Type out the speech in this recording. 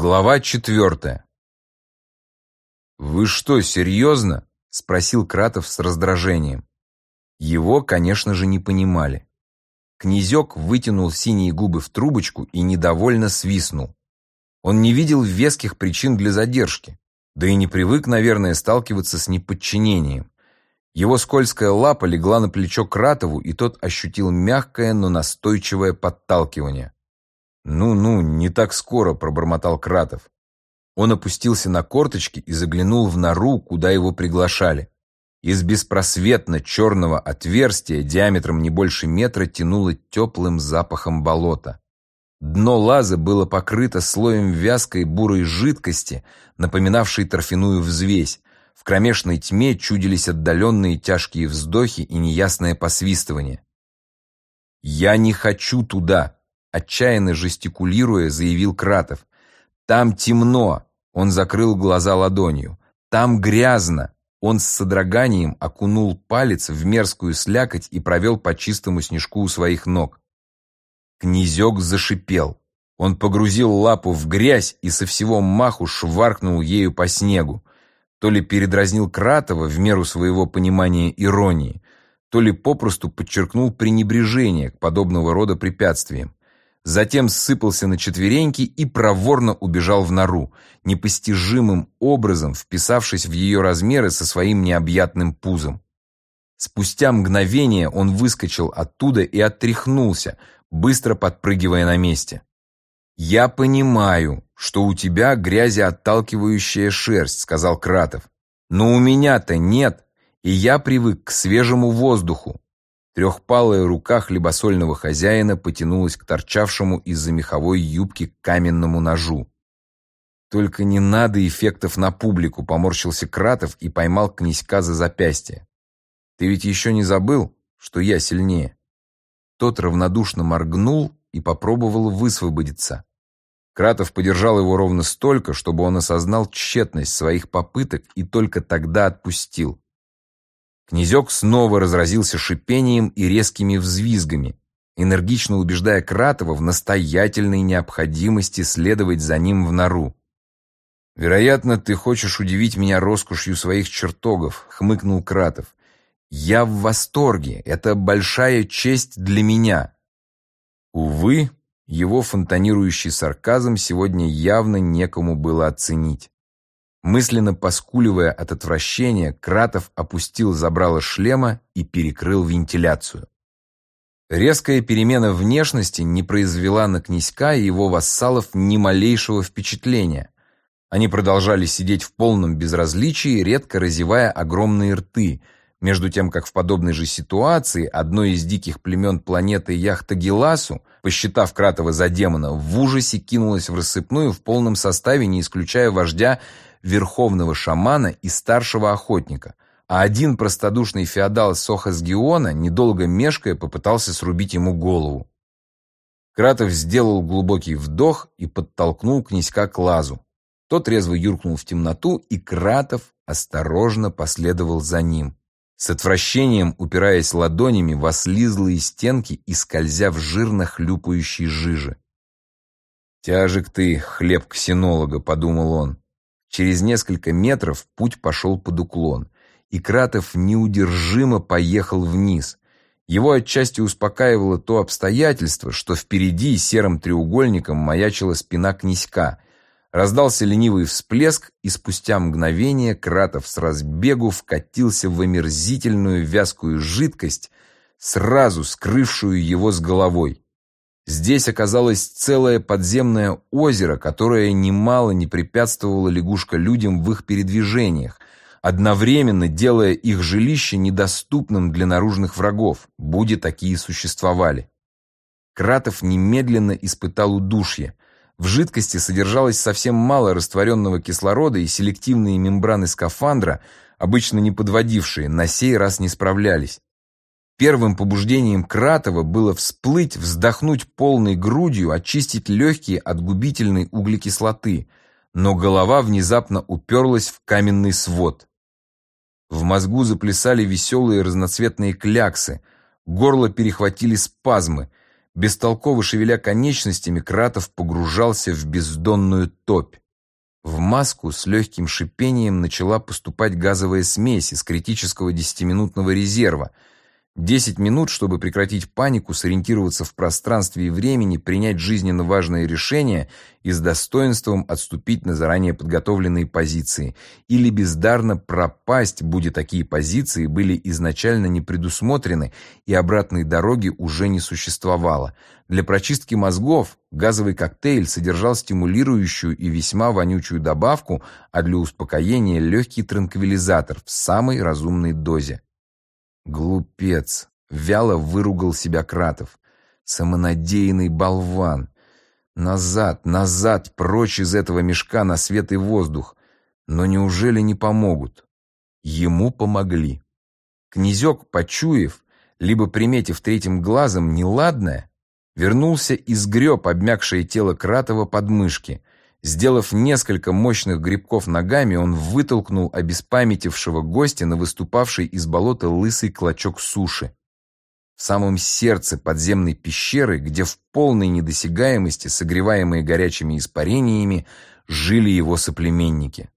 Глава четвертая. «Вы что, серьезно?» — спросил Кратов с раздражением. Его, конечно же, не понимали. Князек вытянул синие губы в трубочку и недовольно свистнул. Он не видел веских причин для задержки, да и не привык, наверное, сталкиваться с неподчинением. Его скользкая лапа легла на плечо Кратову, и тот ощутил мягкое, но настойчивое подталкивание. «Ну-ну, не так скоро», — пробормотал Кратов. Он опустился на корточки и заглянул в нору, куда его приглашали. Из беспросветно черного отверстия диаметром не больше метра тянуло теплым запахом болота. Дно лаза было покрыто слоем вязкой бурой жидкости, напоминавшей торфяную взвесь. В кромешной тьме чудились отдаленные тяжкие вздохи и неясное посвистывание. «Я не хочу туда!» Отчаянно жестикулируя, заявил Кратов. «Там темно!» Он закрыл глаза ладонью. «Там грязно!» Он с содроганием окунул палец в мерзкую слякоть и провел по чистому снежку у своих ног. Князек зашипел. Он погрузил лапу в грязь и со всего маху шваркнул ею по снегу. То ли передразнил Кратова в меру своего понимания иронии, то ли попросту подчеркнул пренебрежение к подобного рода препятствиям затем сыпался на четвереньки и проворно убежал в нору, непостижимым образом вписавшись в ее размеры со своим необъятным пузом. Спустя мгновение он выскочил оттуда и оттряхнулся, быстро подпрыгивая на месте. «Я понимаю, что у тебя грязеотталкивающая шерсть», — сказал Кратов. «Но у меня-то нет, и я привык к свежему воздуху. Трехпалая рука хлебосольного хозяина потянулась к торчавшему из-за меховой юбки каменному ножу. «Только не надо эффектов на публику», — поморщился Кратов и поймал князька за запястье. «Ты ведь еще не забыл, что я сильнее?» Тот равнодушно моргнул и попробовал высвободиться. Кратов подержал его ровно столько, чтобы он осознал тщетность своих попыток и только тогда отпустил. Князек снова разразился шипением и резкими взвизгами, энергично убеждая Кратова в настоятельной необходимости следовать за ним в нору. «Вероятно, ты хочешь удивить меня роскошью своих чертогов», — хмыкнул Кратов. «Я в восторге. Это большая честь для меня». Увы, его фонтанирующий сарказм сегодня явно некому было оценить. Мысленно поскуливая от отвращения, Кратов опустил забрало шлема и перекрыл вентиляцию. Резкая перемена внешности не произвела на князька и его вассалов ни малейшего впечатления. Они продолжали сидеть в полном безразличии, редко разевая огромные рты, между тем, как в подобной же ситуации одной из диких племен планеты яхта Геласу, посчитав Кратова за демона, в ужасе кинулась в рассыпную в полном составе, не исключая вождя верховного шамана и старшего охотника, а один простодушный феодал Сохасгиона, недолго мешкая, попытался срубить ему голову. Кратов сделал глубокий вдох и подтолкнул князька к лазу. Тот резво юркнул в темноту, и Кратов осторожно последовал за ним, с отвращением упираясь ладонями в ослизлые стенки и скользя в жирно хлюпающей жиже. «Тяжек ты, хлеб ксенолога», — подумал он. Через несколько метров путь пошел под уклон, и Кратов неудержимо поехал вниз. Его отчасти успокаивало то обстоятельство, что впереди серым треугольником маячила спина князька. Раздался ленивый всплеск, и спустя мгновение Кратов с разбегу вкатился в омерзительную вязкую жидкость, сразу скрывшую его с головой. Здесь оказалось целое подземное озеро, которое немало не препятствовало лягушка-людям в их передвижениях, одновременно делая их жилище недоступным для наружных врагов, будь такие существовали. Кратов немедленно испытал удушье. В жидкости содержалось совсем мало растворенного кислорода, и селективные мембраны скафандра, обычно не подводившие, на сей раз не справлялись. Первым побуждением Кратова было всплыть, вздохнуть полной грудью, очистить легкие от губительной углекислоты, но голова внезапно уперлась в каменный свод. В мозгу заплясали веселые разноцветные кляксы, горло перехватили спазмы, Бестолково шевеля конечностями, Кратов погружался в бездонную топь. В маску с легким шипением начала поступать газовая смесь из критического десятиминутного резерва – Десять минут, чтобы прекратить панику, сориентироваться в пространстве и времени, принять жизненно важные решения и с достоинством отступить на заранее подготовленные позиции. Или бездарно пропасть, будет такие позиции были изначально не предусмотрены и обратной дороги уже не существовало. Для прочистки мозгов газовый коктейль содержал стимулирующую и весьма вонючую добавку, а для успокоения легкий транквилизатор в самой разумной дозе. Глупец! Вяло выругал себя Кратов. Самонадеянный болван! Назад, назад, прочь из этого мешка на свет и воздух. Но неужели не помогут? Ему помогли. Князек, почуяв, либо приметив третьим глазом неладное, вернулся и сгреб обмякшее тело Кратова под мышки, Сделав несколько мощных грибков ногами, он вытолкнул обеспамятившего гостя на выступавший из болота лысый клочок суши. В самом сердце подземной пещеры, где в полной недосягаемости, согреваемые горячими испарениями, жили его соплеменники.